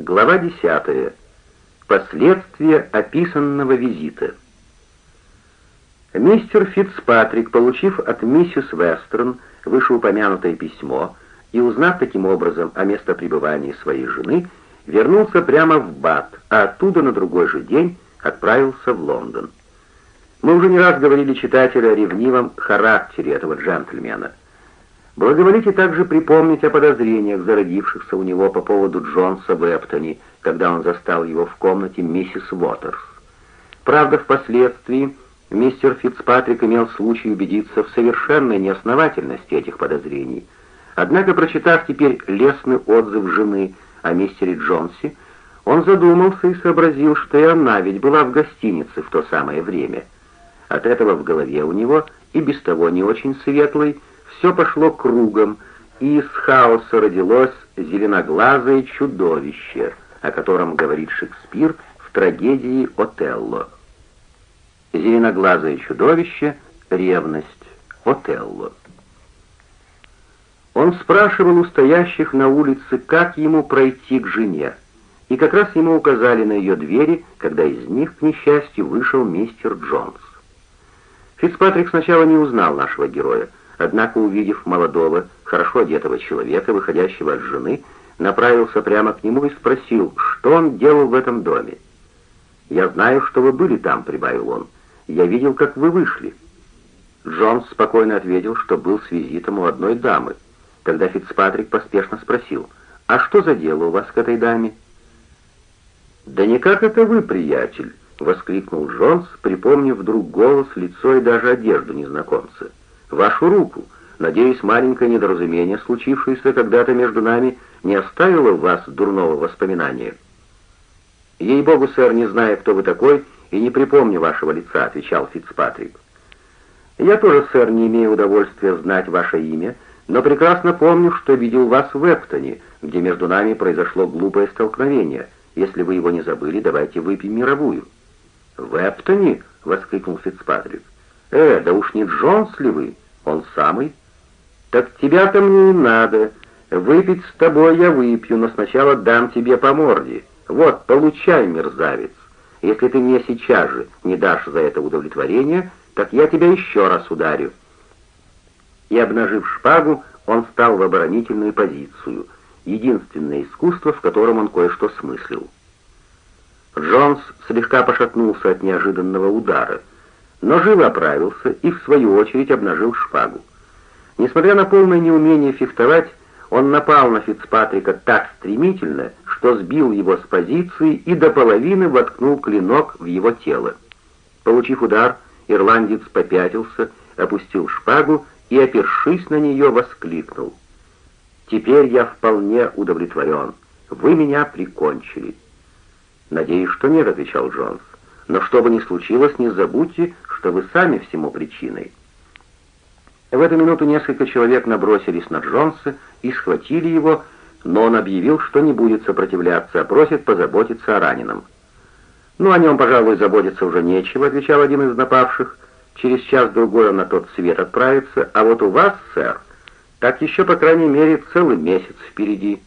Глава 10. Последствия описанного визита. Мистер Фицпатрик, получив от миссис Вестерн вышеупомянутое письмо и узнав таким образом о местопребывании своей жены, вернулся прямо в Бат, а оттуда на другой же день отправился в Лондон. Мы уже не раз говорили читателю о ревнивом характере этого джентльмена. Благоволите также припомнить о подозрениях, зародившихся у него по поводу Джонса в Эптоне, когда он застал его в комнате миссис Уотерс. Правда, впоследствии мистер Фицпатрик имел случай убедиться в совершенной неосновательности этих подозрений. Однако, прочитав теперь лестный отзыв жены о мистере Джонсе, он задумался и сообразил, что и она ведь была в гостинице в то самое время. От этого в голове у него, и без того не очень светлый, все пошло кругом, и из хаоса родилось зеленоглазое чудовище, о котором говорит Шекспир в трагедии «Отелло». Зеленоглазое чудовище — ревность, Отелло. Он спрашивал у стоящих на улице, как ему пройти к жене, и как раз ему указали на ее двери, когда из них, к несчастью, вышел мистер Джонс. Фицпатрик сначала не узнал нашего героя, Однако, увидев молодого, хорошо одетого человека, выходящего от жены, направился прямо к нему и спросил, что он делал в этом доме. «Я знаю, что вы были там», — прибавил он. «Я видел, как вы вышли». Джонс спокойно ответил, что был с визитом у одной дамы. Тогда Фицпатрик поспешно спросил, «А что за дело у вас к этой даме?» «Да никак это вы, приятель!» — воскликнул Джонс, припомнив вдруг голос, лицо и даже одежду незнакомца вашу руку. Надеюсь, маленькое недоразумение, случившееся когда-то между нами, не оставило в вас дурного воспоминания». «Ей-богу, сэр, не знаю, кто вы такой, и не припомню вашего лица», — отвечал Фицпатрик. «Я тоже, сэр, не имею удовольствия знать ваше имя, но прекрасно помню, что видел вас в Эптоне, где между нами произошло глупое столкновение. Если вы его не забыли, давайте выпьем мировую». «В Эптоне?» — воскликнул Фицпатрик. «Э, да уж не Джонс ли вы? Он самый?» «Так тебя-то мне и надо. Выпить с тобой я выпью, но сначала дам тебе по морде. Вот, получай, мерзавец. Если ты мне сейчас же не дашь за это удовлетворение, так я тебя еще раз ударю». И, обнажив шпагу, он встал в оборонительную позицию, единственное искусство, в котором он кое-что смыслил. Джонс слегка пошатнулся от неожиданного удара — но живо оправился и, в свою очередь, обнажил шпагу. Несмотря на полное неумение фехтовать, он напал на Фицпатрика так стремительно, что сбил его с позиции и до половины воткнул клинок в его тело. Получив удар, ирландец попятился, опустил шпагу и, опершись на нее, воскликнул. «Теперь я вполне удовлетворен. Вы меня прикончили». «Надеюсь, что нет», — отвечал Джонс. «Но что бы ни случилось, не забудьте, что вы сами всему причиной». В эту минуту несколько человек набросились на Джонса и схватили его, но он объявил, что не будет сопротивляться, а просит позаботиться о раненом. «Ну, о нем, пожалуй, заботиться уже нечего», — отвечал один из напавших. «Через час-другой он на тот свет отправится, а вот у вас, сэр, так еще, по крайней мере, целый месяц впереди».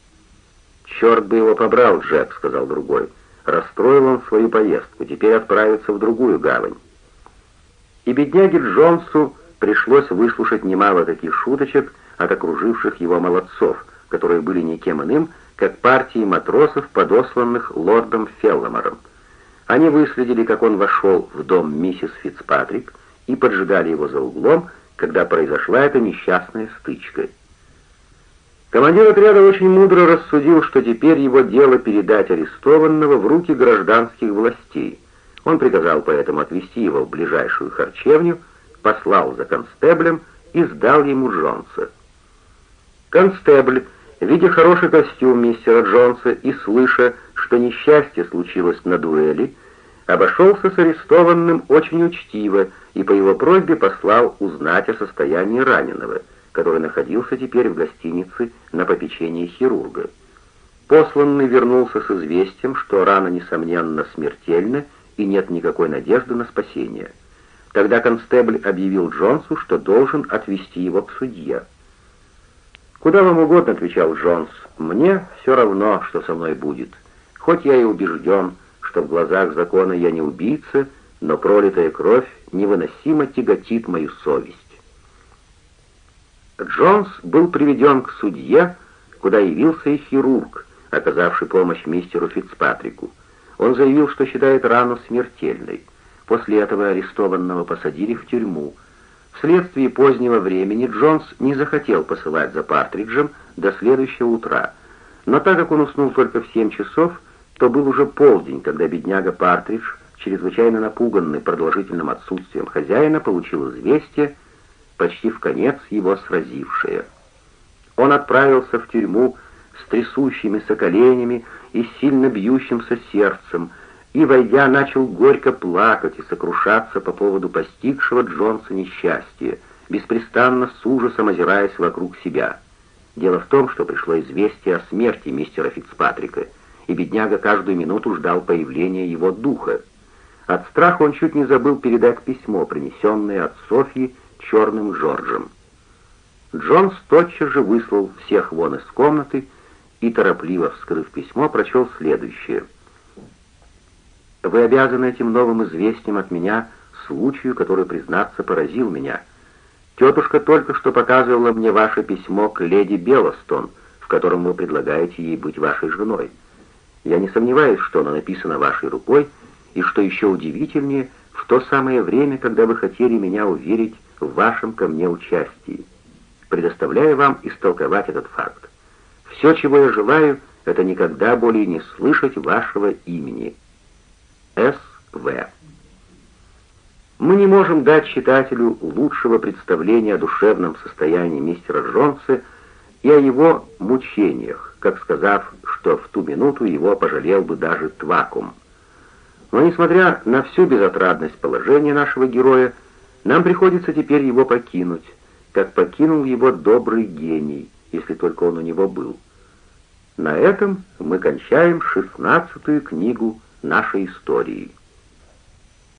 «Черт бы его побрал, Джек», — сказал другой. Расстроил он свою поездку, теперь отправится в другую гавань. И бедняге Джонсу пришлось выслушать немало таких шуточек от окруживших его молодцов, которые были никем иным, как партии матросов, подосланных лордом Фелломером. Они выследили, как он вошел в дом миссис Фицпатрик, и поджигали его за углом, когда произошла эта несчастная стычка. Командир отряда очень мудро рассудил, что теперь его дело передать арестованного в руки гражданских властей. Он приказал поэтому отвезти его в ближайшую харчевню, послал за констеблем и сдал ему Джонса. Констебль, видя хороший костюм мистера Джонса и слыша, что несчастье случилось на дуэли, обошелся с арестованным очень учтиво и по его просьбе послал узнать о состоянии раненого, который находился теперь в гостинице на попечении хирурга. Посланный вернулся с известием, что рана, несомненно, смертельна, и нет никакой надежды на спасение. Тогда констебль объявил Джонсу, что должен отвезти его к судье. «Куда вам угодно», — отвечал Джонс, — «мне все равно, что со мной будет. Хоть я и убежден, что в глазах закона я не убийца, но пролитая кровь невыносимо тяготит мою совесть. Джонс был приведен к судье, куда явился и хирург, оказавший помощь мистеру Фицпатрику. Он заявил, что считает рану смертельной. После этого арестованного посадили в тюрьму. Вследствие позднего времени Джонс не захотел посылать за Партриджем до следующего утра, но так как он уснул только в семь часов, то был уже полдень, когда бедняга Партридж, чрезвычайно напуганный продолжительным отсутствием хозяина, получил известие, почти в конец его сразившее. Он отправился в тюрьму с трясущимися коленями и сильно бьющимся сердцем, и, войдя, начал горько плакать и сокрушаться по поводу постигшего Джонса несчастья, беспрестанно с ужасом озираясь вокруг себя. Дело в том, что пришло известие о смерти мистера Фицпатрика, и бедняга каждую минуту ждал появления его духа. От страха он чуть не забыл передать письмо, принесенное от Софьи черным Джорджем. Джонс тотчас же выслал всех вон из комнаты и, торопливо вскрыв письмо, прочел следующее. «Вы обязаны этим новым известием от меня случаю, который, признаться, поразил меня. Тетушка только что показывала мне ваше письмо к леди Белостон, в котором вы предлагаете ей быть вашей женой. Я не сомневаюсь, что оно написано вашей рукой, и, что еще удивительнее, в то самое время, когда вы хотели меня уверить в вашем ко мне участии. Предоставляю вам истолковать этот факт. Все, чего я желаю, это никогда более не слышать вашего имени. С.В. Мы не можем дать читателю лучшего представления о душевном состоянии мистера Джонса и о его мучениях, как сказав, что в ту минуту его пожалел бы даже Твакум. Но несмотря на всю безотрадность положения нашего героя, нам приходится теперь его покинуть, как покинул его добрый гений, если только он у него был. На этом мы кончаем шестнадцатую книгу нашей истории.